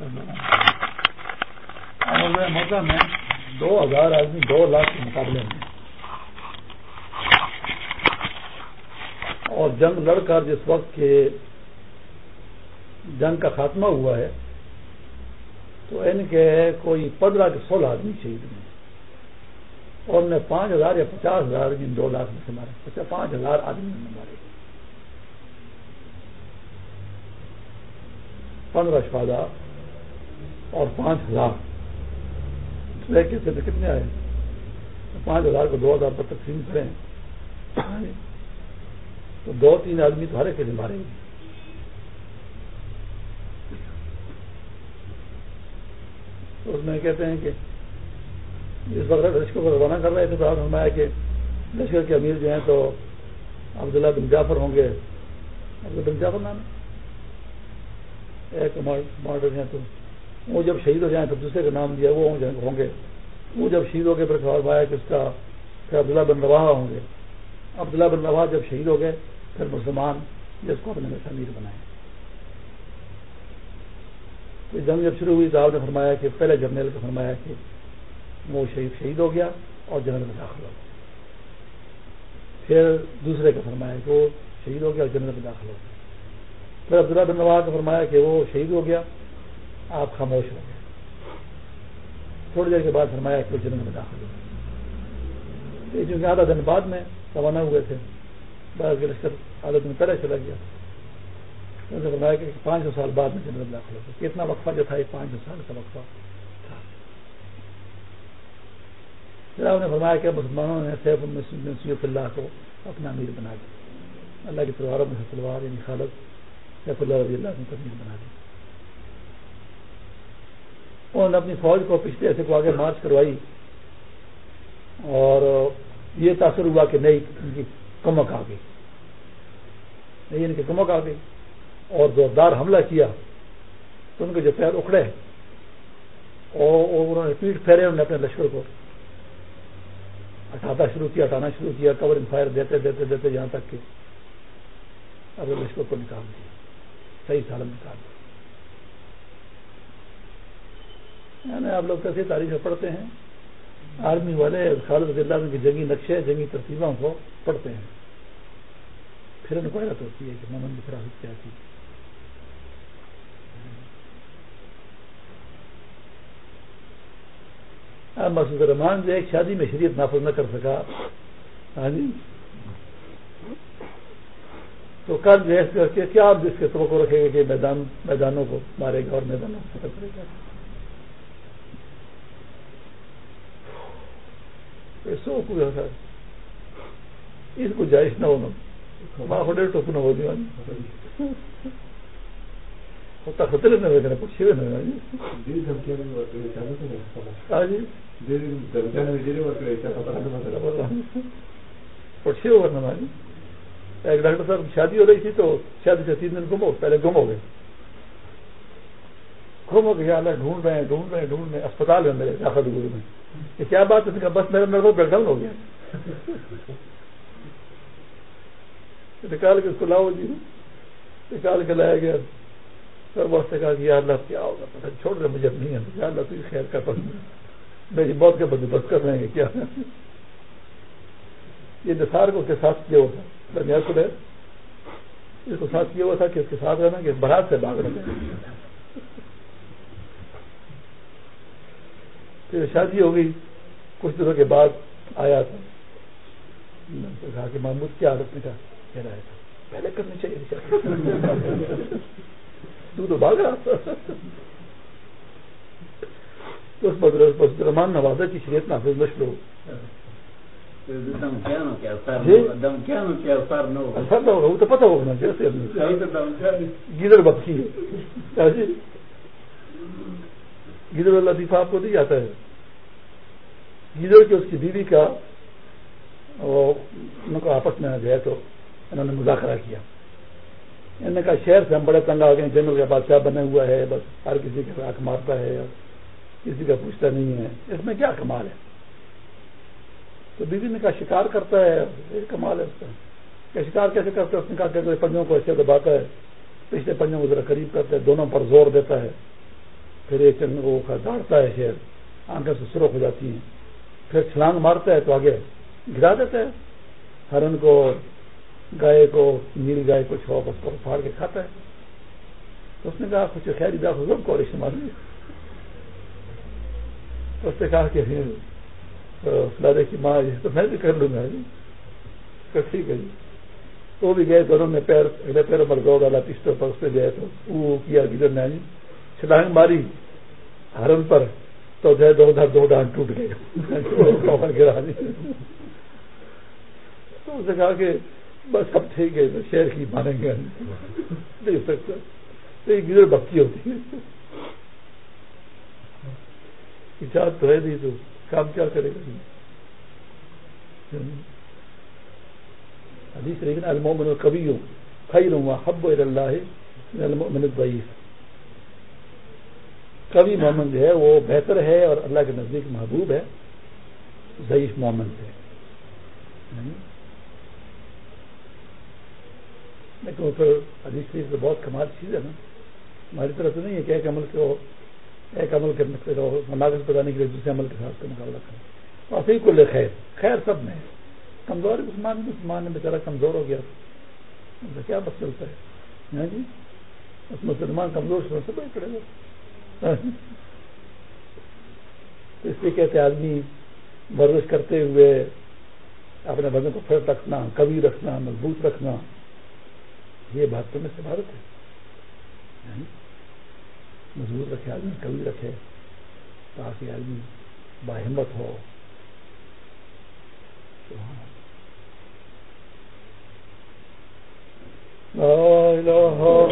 مطلب موقع میں دو ہزار آدمی دو لاکھ کے مقابلے میں اور جنگ لڑ کر جس وقت کے جنگ کا خاتمہ ہوا ہے، تو ان کے کوئی پندرہ کے سولہ آدمی شہید ہوئے اور نے پانچ ہزار یا پچاس ہزار آدمی دو لاکھ میں سے مارے پانچ ہزار آدمی نے مارے پندرہ شفادہ اور پانچ ہزار۔ کتنے آئے؟ پانچ ہزار کو دو ہزار پر تقسیم کریں۔ یعنی تو دو تین آدمی تو ہر ایک دن مارے گے۔ تو اس میں کہتے ہیں کہ اس وقت لشکر کو روانہ کر رہے تھے تو آپ فرمایا کہ لشکر کے امیر جو ہیں تو عبداللہ بن جعفر ہوں گے۔ عبداللہ بن جعفر نام ایک کمانڈر ہیں تو۔ وہ جب شہید ہو جائیں تو دوسرے کا نام دیا، وہ ہوں گے وہ جب شہید ہو گئے پھر فرمایا کہ اس کا پھر عبداللہ بن روا ہوں گے۔ عبداللہ بن روا جب شہید ہو گئے، پھر مسلمان جس کو اپنے میں امیر بنائے۔ جنگ جب شروع ہوئی تو آپ نے فرمایا کہ پہلے جرنیل کو فرمایا کہ وہ شہید شہید ہو گیا اور جنرل میں داخل ہو گیا۔ پھر دوسرے کا فرمایا کہ وہ شہید ہو گیا اور جنرل میں داخل ہو گیا۔ پھر عبداللہ بن نواز کا فرمایا کہ وہ شہید ہو گیا آپ خاموش ہو گئے تھوڑی دیر کے بعد فرمایا کہ وہ میں داخل ہو چونکہ آدھا دن بعد میں روانہ ہوئے تھے بعض لشکر عادت میں پہلے چلا گیا۔ فرمایا کہ پانچ سو سال بعد میں جنرل داخل ہو کتنا وقفہ جو تھا، یہ پانچ سو سال کا وقفہ پھر آپ نے فرمایا کہ مسلمانوں نے سیف سیف اللہ کو اپنا امیر بنا دیا۔ اللہ کی تلواروں میں سے تلوار یعنی خالد سیف اللہ رضی اللہ کو امیر بنا دیا۔ انہوں نے اپنی فوج کو پچھلے ایسے کو آگے مارچ کروائی اور یہ تاثر ہوا کہ نہیں ان کی کمک آ گئی۔ نہیں ان کی کمک آ گئی اور زوردار حملہ کیا تو ان کے جو پیر اکھڑے اور انہوں نے پیٹ پھیرے، انہوں نے اپنے لشکر کو ہٹانا شروع کیا ہٹانا شروع کیا کور فائر دیتے دیتے دیتے یہاں تک کہ اب لشکر کو نکال دیا۔ صحیح سالم نکال دیا یعنی یعنی آپ لوگ کیسی تاریخ پڑھتے ہیں؟ آرمی والے خالد رضی اللہ کی جنگی نقشے، جنگی ترتیبوں کو پڑھتے ہیں۔ پھر ان کو حیرت ہوتی ہے کہ مومن کی فراہت کیا تھی۔ مسعود الرحمان جو ایک شادی میں شریعت نافذ نہ کر سکا۔ ہاں جی۔ تو کل جو ہے کیا آپ جس کے توقع رکھے گا کہ میدان میدانوں کو مارے گا اور میدانوں کو کرے گا؟ سو کو اس کو جائش نہ ہونا ماں ہوٹل ٹوکنا ہو دیا ہوتا خطرے پچھے ہوئے ہاں جی پچھے ہو نا جی ایک ڈاکٹر صاحب شادی ہو رہی تھی تو شادی سے تین دن گم ہو پہلے گم ہو گئے گم ہو گیا اللہ ڈھونڈ رہے ہیں، ڈھونڈ رہے ہیں، ڈھونڈ رہے ہیں، اسپتال میں میرے داخل گرو میں یہ کیا بات ہے؟ بس میرے میرے کو بریک ڈاؤن ہو گیا۔ نکال کے اس کو لاؤ جی۔ نکال کے لایا گیا۔ سر بہت سے کہا کہ اللہ کیا ہوگا؟ پتہ چھوڑ رہے مجھے نہیں ہے۔ اللہ، تو خیر کا پسند میری جی بہت کے بندوبست کر رہے ہیں، کیا؟ یہ نثار کو کے ساتھ کیا ہوا تھا؟ درمیان کو اس کو ساتھ کیا ہوا تھا کہ اس کے ساتھ رہنا، کہ برات سے بھاگ رہے ہیں پھر شادی ہو گئی کچھ دنوں کے بعد آیا تھا۔ کہا کہ محمود کیا عادت نے کہا کہہ رہا تھا۔ پہلے کرنی چاہیے تو تو بھاگ رہا تو اس پر رحمان نوازا کی شریعت نافذ نشر ہو وہ تو پتا ہوگا گیدر بخشی ہے۔ گیدر اللہ لطیفہ آپ کو نہیں جاتا ہے۔ گیدر کے اس کی بیوی کا وہ ان کو آپس میں گئے تو انہوں نے مذاکرہ کیا۔ انہوں نے کہا شہر سے ہم بڑے تنگ آ گئے جنگل کا بادشاہ بنا ہوا ہے بس ہر کسی کے راک مارتا ہے اور کسی کا پوچھتا نہیں ہے۔ اس میں کیا کمال ہے؟ تو بیوی نے کہا شکار کرتا ہے ایک کمال ہے اس کا۔ کہ شکار کیسے کرتا ہے؟ اس نے کہا کہ پنجوں کو ایسے دباتا ہے، پچھلے پنجوں کو ذرا قریب کرتا ہے، دونوں پر زور دیتا ہے۔ پھر ایک وہ دوڑتا ہے شیر آنکھیں سے سرخ ہو جاتی ہیں۔ پھر چھلانگ مارتا ہے تو آگے گرا دیتا ہے۔ ہرن کو گائے کو، نیل گائے کو چھوپ اس کو پھاڑ کے کھاتا ہے۔ تو اس نے کہا کچھ خیر دا حضم کو استعمال تو اس نے کہا کہ فلادے کی ماں جی تو میں بھی کر لوں گا۔ جی ٹھیک ہے جی۔ تو بھی گئے دونوں نے پیر، اگلے پیر پر دو ڈالا پسٹل پر اس پہ گئے تو وہ کیا گدر نے جی چھلانگ ماری۔ ہرن پر تو جو ہے دو ادھر دو ڈانٹ ٹوٹ گئے۔ گرا دی۔ تو اس نے کہا کہ بس سب ٹھیک ہے شہر کی مانیں گے۔ نہیں سکتا۔ تو یہ گزر بکی ہوتی ہے۔ تو ہے نہیں تو کام کیا کرے گا؟ حدیث لیکن المومن کبھی ہوں خیر ہوں حب اللہ المؤمن الضعیف۔ کبھی مومن جو ہے وہ بہتر ہے اور اللہ کے نزدیک محبوب ہے، ضعیف مومن سے۔ یعنی لیکن پھر حدیث شریف تو بہت کمال چیز ہے نا۔ ہماری طرف سے نہیں ہے کہ ایک عمل کو، ایک عمل کرنے کے ناقص بتانے کے لیے دوسرے عمل کے ساتھ کا مقابلہ کریں۔ اور صحیح کو لے خیر۔ خیر سب میں کمزور مسلمان مسلمان نے بیچارہ کمزور ہو گیا۔ کیا بس چلتا ہے؟ ہاں جی اس مسلمان کمزور سے سب پڑے گا۔ اس لیے کہتے آدمی ورزش کرتے ہوئے اپنے بدن کو پھر رکھنا کبھی رکھنا، مضبوط رکھنا، یہ بات تو میں سے بھارت ہے۔ یعنی مضبوط رکھے آدمی کبھی رکھے تاکہ آدمی باہمت ہو۔ لا إله إلا الله